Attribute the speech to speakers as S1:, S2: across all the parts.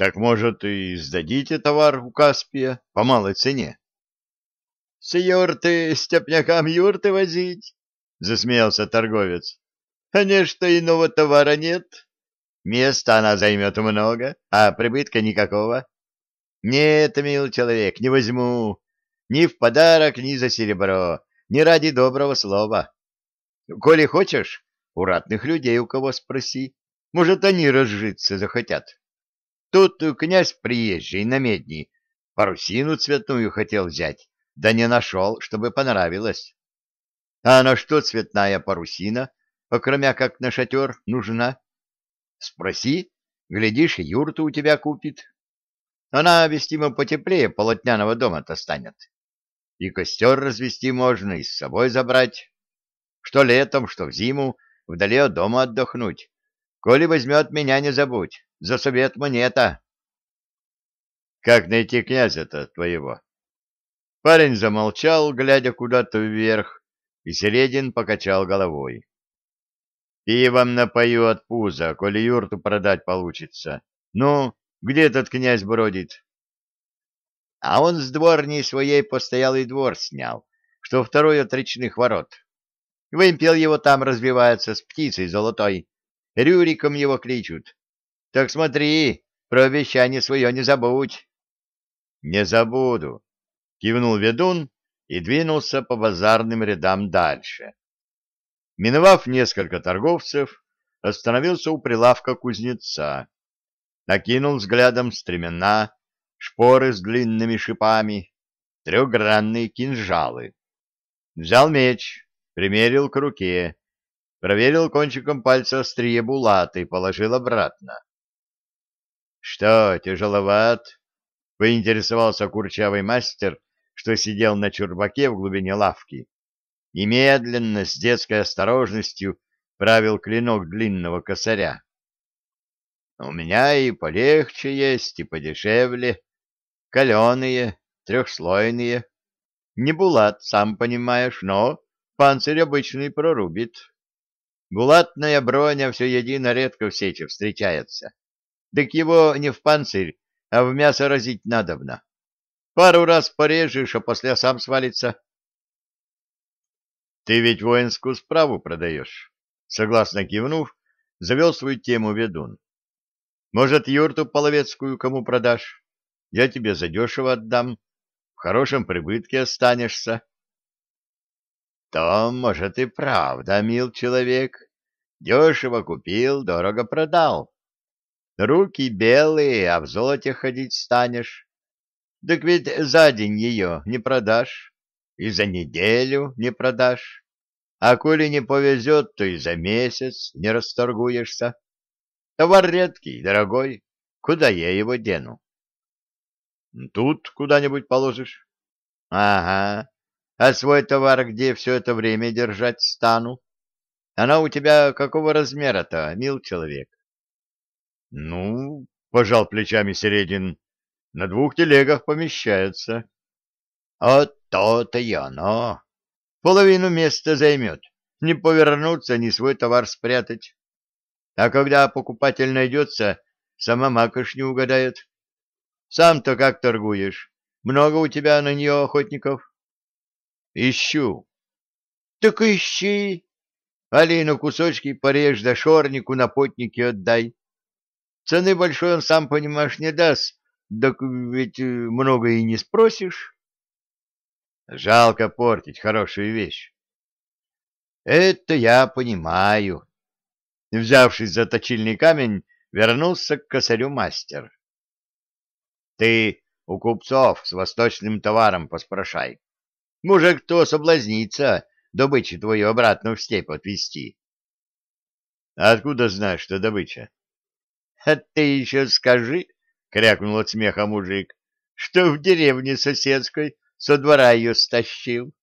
S1: Так, может, и сдадите товар у Каспия по малой цене?
S2: — С юрты степнякам юрты возить? — засмеялся торговец. — А не что иного товара нет. Места она займет много, а прибытка никакого. Нет, мил человек, не возьму. Ни в подарок, ни за серебро, ни ради доброго слова. Коли хочешь, у ратных людей у кого спроси. Может, они разжиться захотят. Тут князь приезжий на медни парусину цветную хотел взять, да не нашел, чтобы понравилось. А на что цветная парусина, окромя как на шатер, нужна? Спроси, глядишь, юрту у тебя купит. Она вестимо потеплее полотняного дома-то станет. И костер развести можно, и с собой забрать. Что летом, что в зиму, вдали от дома отдохнуть. Коли возьмет меня, не забудь, за совет монета.
S1: Как найти князя-то твоего? Парень замолчал, глядя куда-то вверх, и Середин покачал головой. Пивом напою от пуза, коли юрту продать получится. Ну, где этот князь бродит?
S2: А он с дворней своей постоялый двор снял, что второй от речных ворот. Вымпел его там развивается с птицей золотой. Рюриком его кличут. Так смотри, про обещание свое не забудь.
S1: — Не забуду, — кивнул ведун и двинулся по базарным рядам дальше. Миновав несколько торговцев, остановился у прилавка кузнеца. Накинул взглядом стремена, шпоры с длинными шипами, трехгранные кинжалы. Взял меч, примерил к руке, проверил кончиком пальца острие булаты и положил обратно. — Что, тяжеловат? — поинтересовался курчавый мастер, что сидел на чурбаке в глубине лавки и медленно, с детской осторожностью, правил клинок длинного косаря. У меня и полегче есть, и подешевле, каленые, трехслойные. Не булат, сам понимаешь, но панцирь обычный прорубит. Булатная броня все едино редко в сече встречается. Так его не в панцирь, а в мясо разить надобно. Пару раз порежешь, а после сам свалится. Ты ведь воинскую справу продаешь. Согласно кивнув, завел свою тему ведун. Может, юрту половецкую кому продашь? Я тебе задешево отдам. В хорошем прибытке останешься. То, может, и правда, мил человек. Дешево купил, дорого продал. Руки белые, а в золоте ходить станешь. Так ведь за день ее не продашь, и за неделю не продашь. А коли не повезет, то и за месяц не расторгуешься. Товар редкий, дорогой. Куда я его дену? Тут куда-нибудь положишь. Ага. А свой товар где все это время держать стану? Она у тебя какого размера-то, мил человек? Ну, пожал плечами Середин, на двух телегах помещается. Вот то-то и оно. Половину места займет. Не повернуться, ни свой товар спрятать. А когда покупатель найдется, сама макаш не угадает. Сам-то как торгуешь? Много у тебя на нее охотников? Ищу. Так ищи. Алину кусочки порежь, да шорнику на потнике отдай. Цены большой он, сам понимаешь, не даст, так ведь э, много и не спросишь. Жалко портить хорошую вещь. Это я понимаю. Взявшись за точильный камень, вернулся к косарю мастер. Ты у купцов с восточным товаром поспрашай. Может, кто соблазнится добычу твою обратно в степь отвезти. Откуда знаешь, что добыча? — А ты еще скажи, — крякнул от смеха мужик, — что в деревне соседской со двора ее стащил.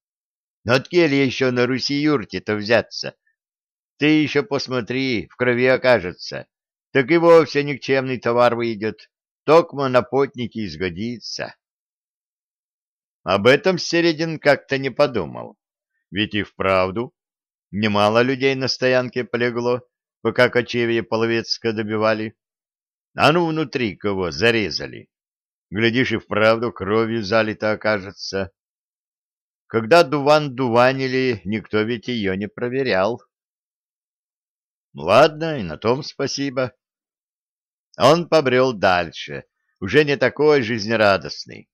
S1: Но откель еще на Руси юрте-то взяться? Ты еще посмотри, в крови окажется. Так и вовсе никчемный товар выйдет. Токмо на потнике изгодится. Об этом Середин как-то не подумал. Ведь и вправду немало людей на стоянке полегло, пока кочевье Половецка добивали. А ну внутри кого зарезали. Глядишь, и вправду кровью залито окажется. Когда дуван дуванили, никто ведь ее не проверял. Ладно, и на том спасибо. Он побрел дальше, уже не такой жизнерадостный.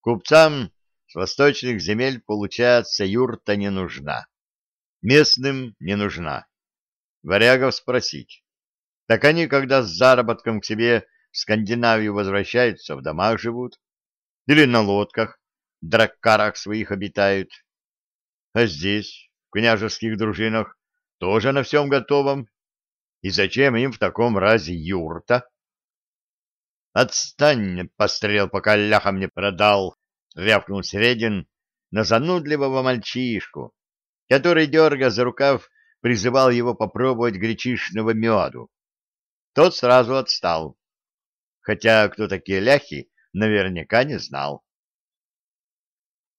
S1: Купцам с восточных земель, получается, юрта не нужна. Местным не нужна. Варягов спросить. Так они, когда с заработком к себе в Скандинавию возвращаются, в домах живут. Или на лодках, драккарах своих обитают. А здесь, в княжеских дружинах, тоже на всем готовом. И зачем им в таком разе юрта? Отстань, пострел, пока ляха мне продал, рявкнул Средин на занудливого мальчишку, который, дерга за рукав, призывал его попробовать гречишного меду. Тот сразу отстал, хотя кто такие ляхи, наверняка не знал.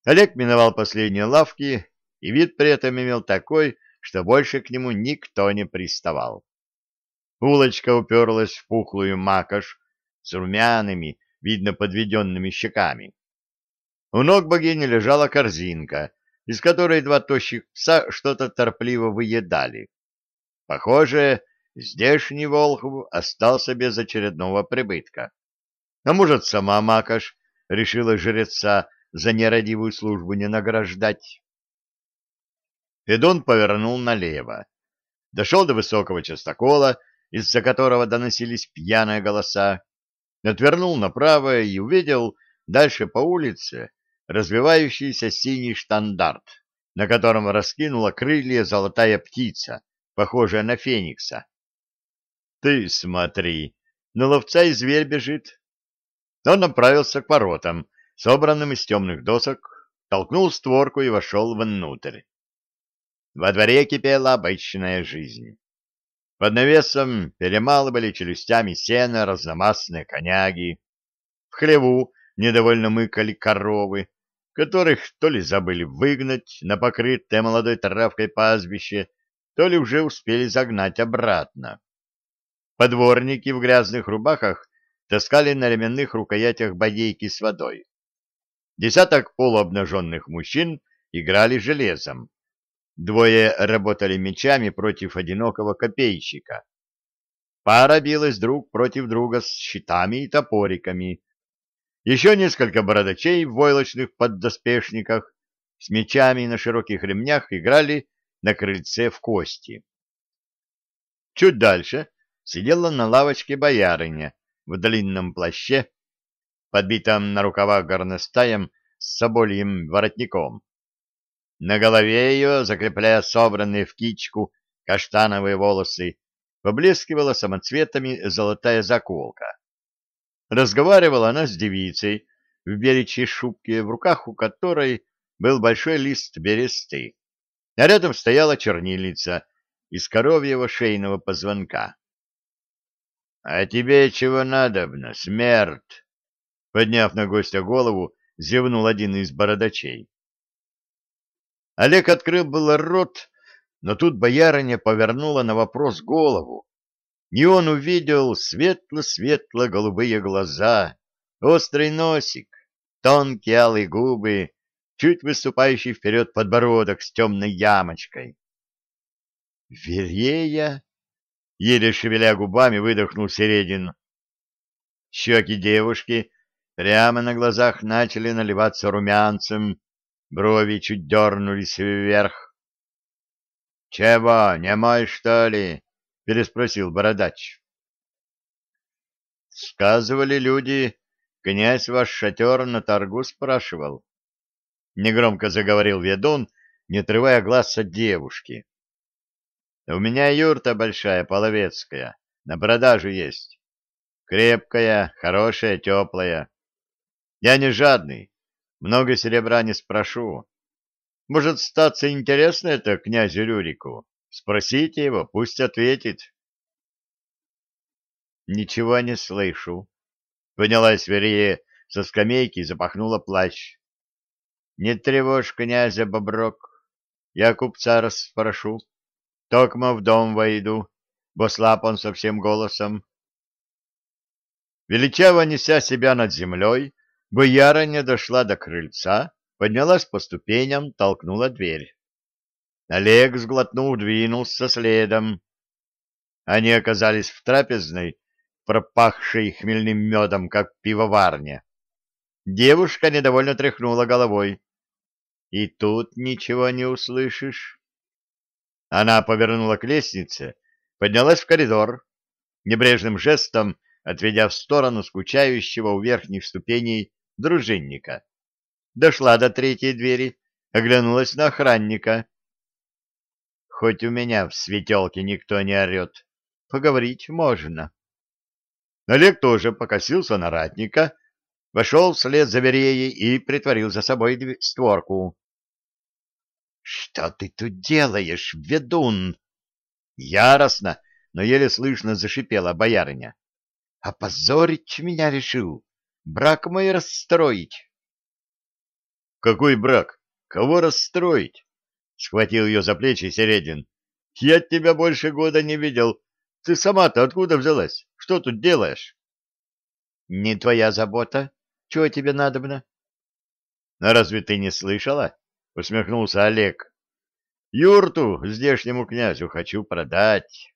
S1: Олег миновал последние лавки, и вид при этом имел такой, что больше к нему никто не приставал. Улочка уперлась в пухлую макаш с румяными, видно подведенными щеками. У ног богини лежала корзинка, из которой два тощих пса что-то торпливо выедали. Похоже, здешний Волхов остался без очередного прибытка. А может, сама Макаш решила жреца за нерадивую службу не награждать? Федон повернул налево. Дошел до высокого частокола, из-за которого доносились пьяные голоса, отвернул направо и увидел дальше по улице развивающийся синий штандарт, на котором раскинула крылья золотая птица, похожая на феникса. Ты смотри, на ловца и зверь бежит. Он направился к воротам, собранным из темных досок, толкнул створку и вошел внутрь. Во дворе кипела обычная жизнь. Под навесом перемалывали челюстями сено разномастные коняги. В хлеву недовольно мыкали коровы, которых то ли забыли выгнать на покрытое молодой травкой пастбище, то ли уже успели загнать обратно. Подворники в грязных рубахах таскали на ременных рукоятях бодейки с водой. Десяток полуобнаженных мужчин играли железом. Двое работали мечами против одинокого копейщика. Пара билась друг против друга с щитами и топориками, еще несколько бородачей в войлочных поддоспешниках с мечами на широких ремнях играли на крыльце в кости. Чуть дальше сидела на лавочке боярыня в длинном плаще, подбитом на рукавах горностаем с собольем воротником. На голове ее, закрепляя собранные в кичку каштановые волосы, поблескивала самоцветами золотая заколка. Разговаривала она с девицей в беречьей шубке, в руках у которой был большой лист бересты, а рядом стояла чернильница из коровьего шейного позвонка. — А тебе чего надобно, смерть? — подняв на гостя голову, зевнул один из бородачей. Олег открыл было рот, но тут боярыня повернула на вопрос голову и он увидел светло-светло-голубые глаза, острый носик, тонкие алые губы, чуть выступающий вперед подбородок с темной ямочкой. «Верея!» — еле шевеля губами выдохнул Середин. Щеки девушки прямо на глазах начали наливаться румянцем, брови чуть дернулись вверх. «Чего, не мой, что ли?» — переспросил бородач. «Сказывали люди, князь ваш шатер на торгу спрашивал». Негромко заговорил ведун, не отрывая глаз от девушки. «У меня юрта большая, половецкая, на продажу есть. Крепкая, хорошая, теплая. Я не жадный, много серебра не спрошу. Может, статься интересно это князю Рюрику?» Спросите его, пусть ответит. Ничего не слышу. Поднялась Верее со скамейки и запахнула плащ. Не тревожь князя Боброк, я купца расспрошу. Токмо в дом войду, бо слаб он совсем голосом. Величаво неся себя над землей, боярыня дошла до крыльца, поднялась по ступеням, толкнула дверь. Олег, сглотнув, двинулся следом. Они оказались в трапезной, пропахшей хмельным медом, как пивоварня. Девушка недовольно тряхнула головой. И тут ничего не услышишь. Она повернула к лестнице, поднялась в коридор, небрежным жестом отведя в сторону скучающего у верхних ступеней дружинника. Дошла до третьей двери, оглянулась на охранника. Хоть у меня в светелке никто не орет, поговорить можно. Олег тоже покосился на ратника, вошел вслед за Вереей и притворил за собой створку. — Что ты тут делаешь, ведун? Яростно, но еле слышно зашипела боярыня. — Опозорить меня решил, брак мой расстроить. — Какой брак? Кого расстроить? — схватил ее за плечи Середин. — Я тебя больше года не видел. Ты сама-то откуда взялась? Что тут делаешь? — Не твоя забота. Чего тебе надобно? — А разве ты не слышала? — усмехнулся Олег. — Юрту здешнему князю хочу продать.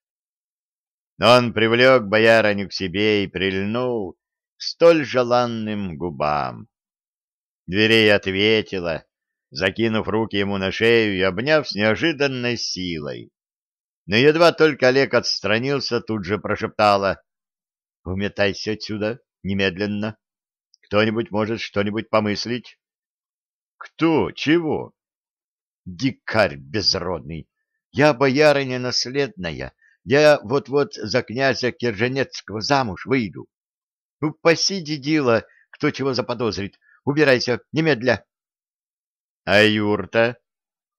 S1: Он привлек боярыню к себе и прильнул к столь желанным губам. Дверей ответила, закинув руки ему на шею и обняв с неожиданной силой. Но едва только Олег отстранился, тут же прошептала. — Уметайся отсюда, немедленно. Кто-нибудь может что-нибудь помыслить? — Кто? Чего? — Дикарь безродный. Я боярыня наследная. Я вот-вот за князя Керженецкого замуж выйду. Упаси, дедила, кто чего заподозрит. Убирайся, немедля. — А юрта?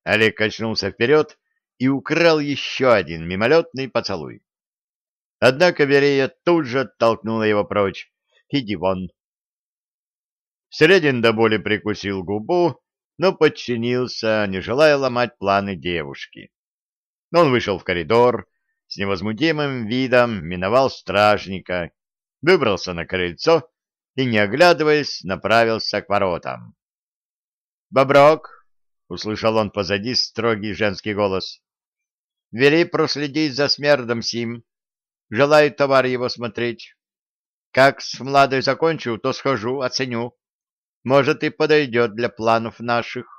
S1: Олег качнулся вперед и украл еще один мимолетный поцелуй. Однако Верея тут же оттолкнула его прочь. «Иди вон!» Средин до боли прикусил губу, но подчинился, не желая ломать планы девушки. Он вышел в коридор, с невозмутимым видом миновал стражника, выбрался на крыльцо и, не оглядываясь, направился к воротам. «Боброк!» — услышал он позади строгий женский голос. «Вели проследить за смердом сим. Желаю товар его смотреть. Как с младой закончу, то схожу, оценю. Может, и подойдет для планов наших».